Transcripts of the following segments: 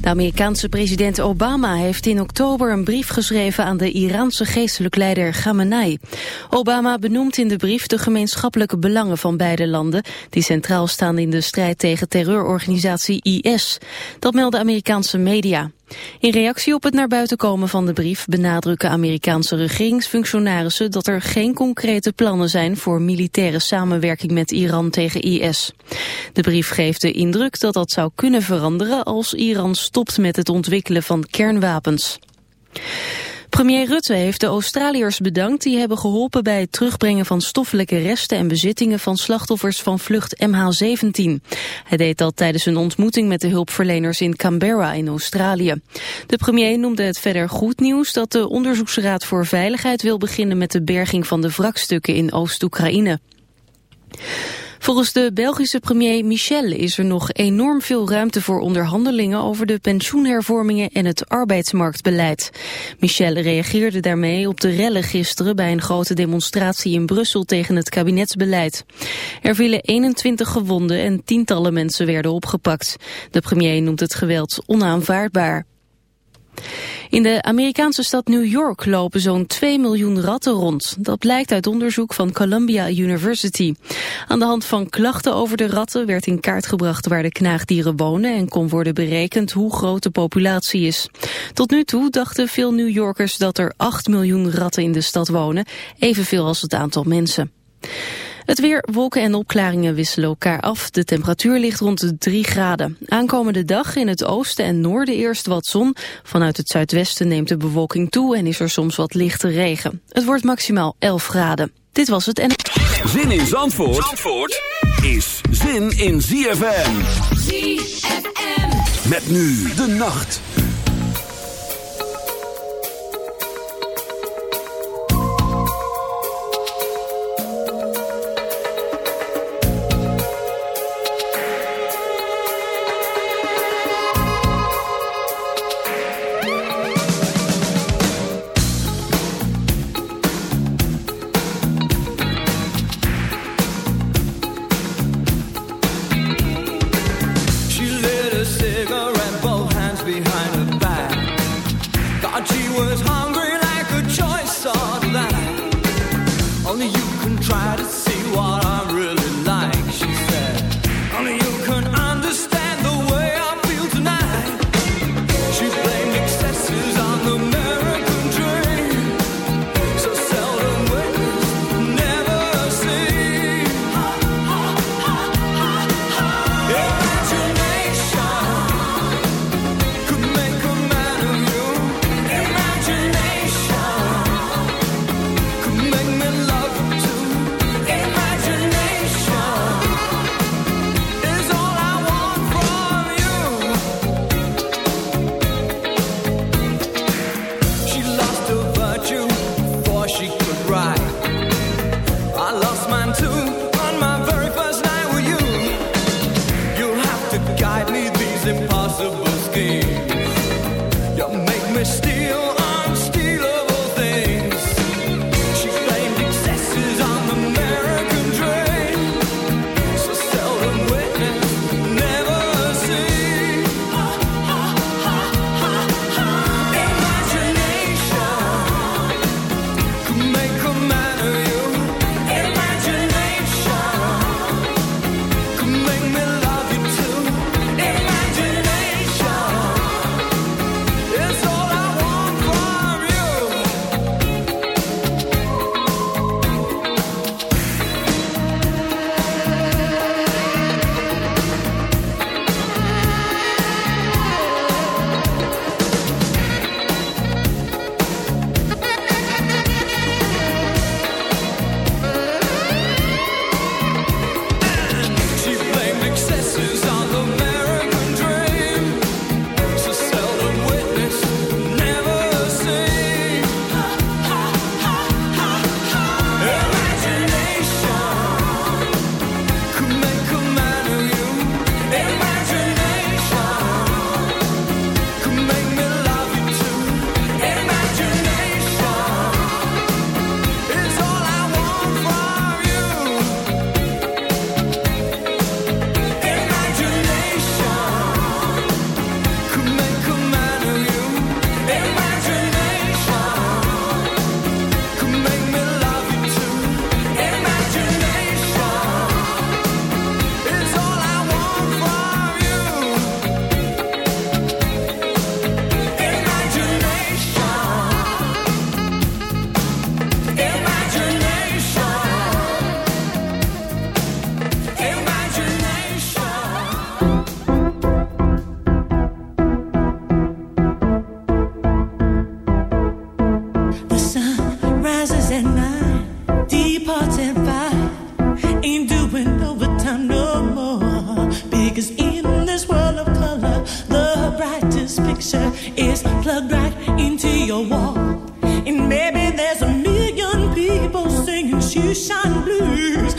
De Amerikaanse president Obama heeft in oktober een brief geschreven aan de Iraanse geestelijk leider Khamenei. Obama benoemt in de brief de gemeenschappelijke belangen van beide landen... die centraal staan in de strijd tegen terreurorganisatie IS. Dat melden Amerikaanse media. In reactie op het naar buiten komen van de brief benadrukken Amerikaanse regeringsfunctionarissen dat er geen concrete plannen zijn voor militaire samenwerking met Iran tegen IS. De brief geeft de indruk dat dat zou kunnen veranderen als Iran stopt met het ontwikkelen van kernwapens. Premier Rutte heeft de Australiërs bedankt die hebben geholpen bij het terugbrengen van stoffelijke resten en bezittingen van slachtoffers van vlucht MH17. Hij deed dat tijdens een ontmoeting met de hulpverleners in Canberra in Australië. De premier noemde het verder goed nieuws dat de Onderzoeksraad voor Veiligheid wil beginnen met de berging van de wrakstukken in Oost-Oekraïne. Volgens de Belgische premier Michel is er nog enorm veel ruimte voor onderhandelingen over de pensioenhervormingen en het arbeidsmarktbeleid. Michel reageerde daarmee op de rellen gisteren bij een grote demonstratie in Brussel tegen het kabinetsbeleid. Er vielen 21 gewonden en tientallen mensen werden opgepakt. De premier noemt het geweld onaanvaardbaar. In de Amerikaanse stad New York lopen zo'n 2 miljoen ratten rond. Dat blijkt uit onderzoek van Columbia University. Aan de hand van klachten over de ratten werd in kaart gebracht waar de knaagdieren wonen en kon worden berekend hoe groot de populatie is. Tot nu toe dachten veel New Yorkers dat er 8 miljoen ratten in de stad wonen, evenveel als het aantal mensen. Het weer, wolken en opklaringen wisselen elkaar af. De temperatuur ligt rond de 3 graden. Aankomende dag in het oosten en noorden eerst wat zon. Vanuit het zuidwesten neemt de bewolking toe en is er soms wat lichte regen. Het wordt maximaal 11 graden. Dit was het en... Zin in Zandvoort, Zandvoort is zin in ZFM. ZFM. Met nu de nacht. shine blue.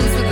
comes with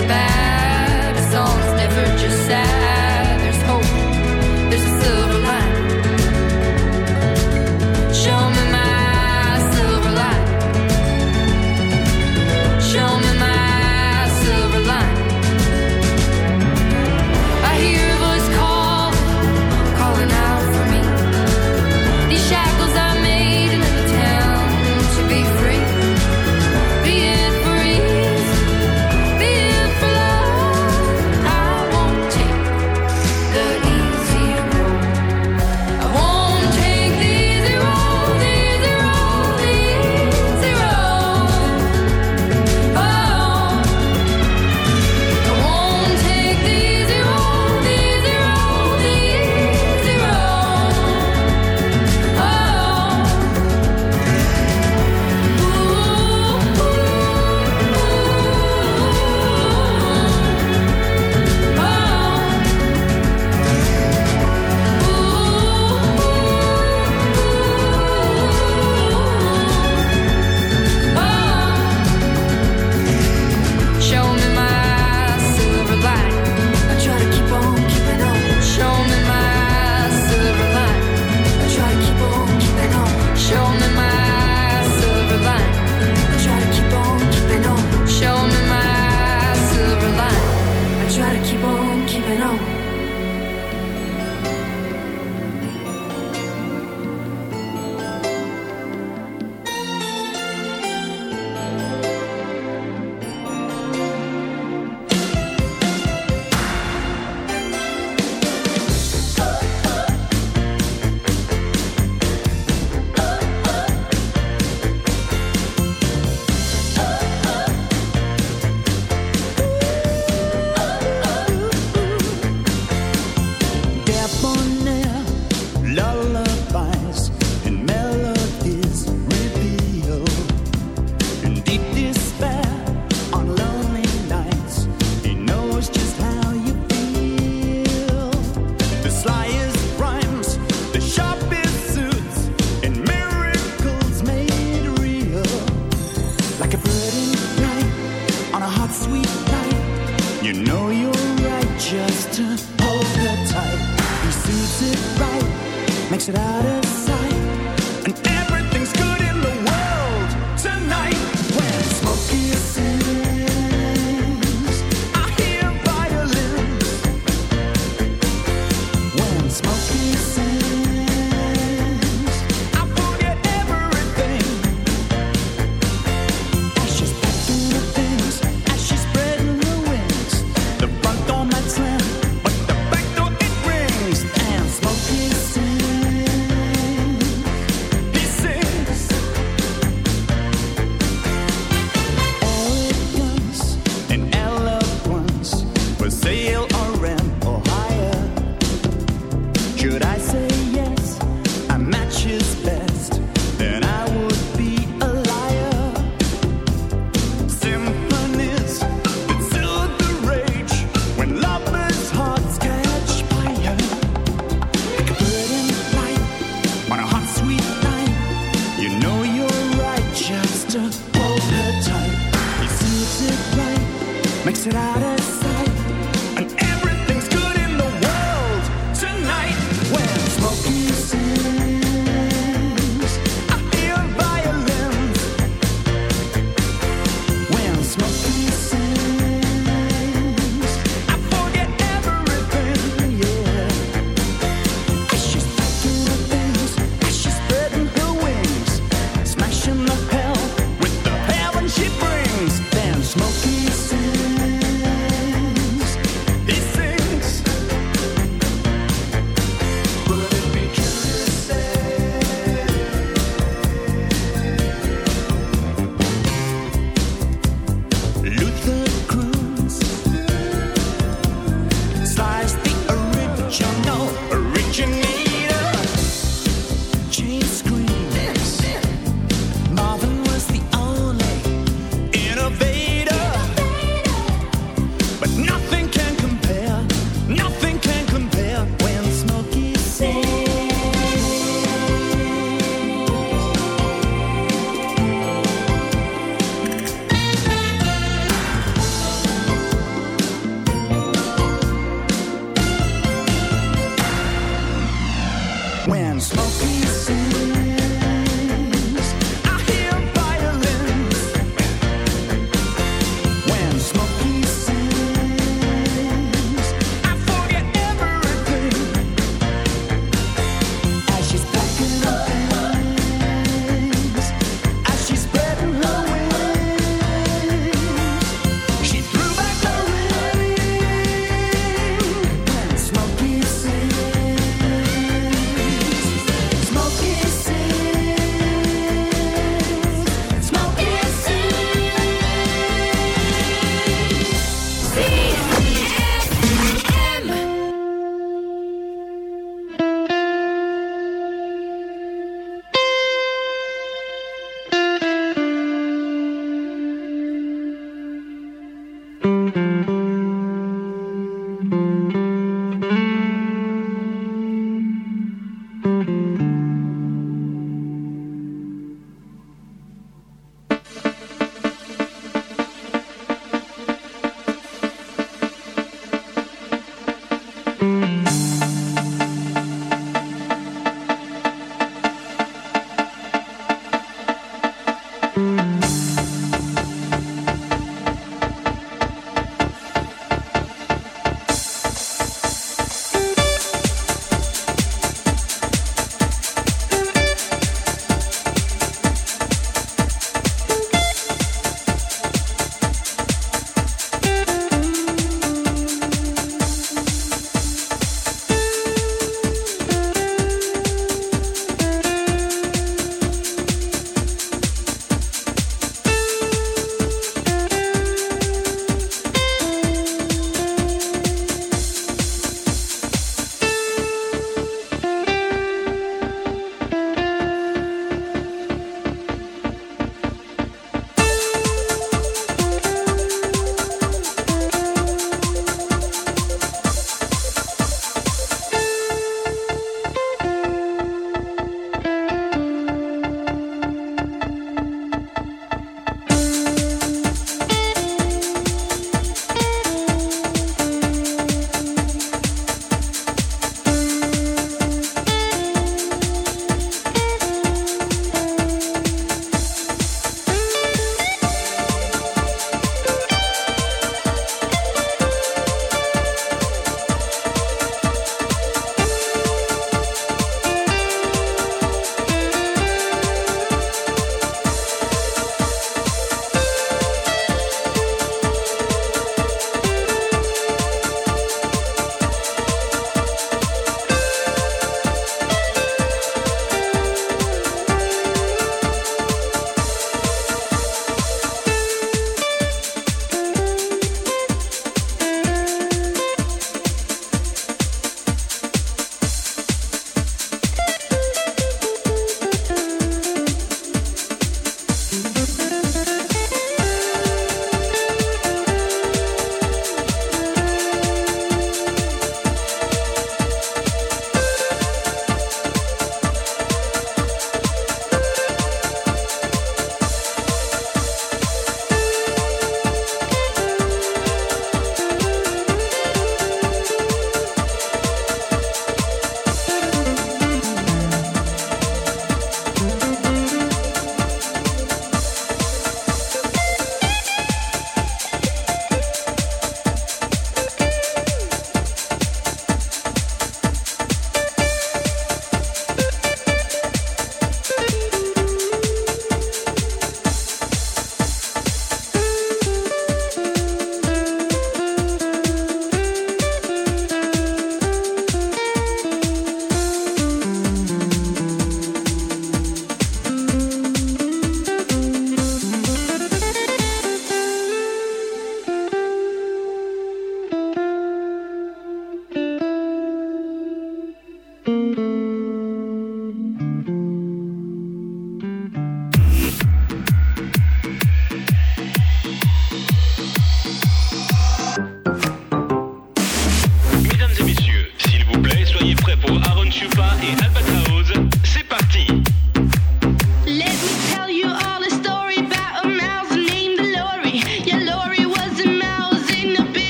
será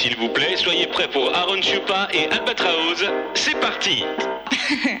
s'il vous plaît, soyez prêts pour Aaron Chupa et Albatraoz. C'est parti.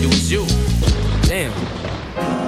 it was you. Damn.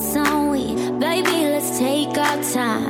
dance on we, baby, let's take our time.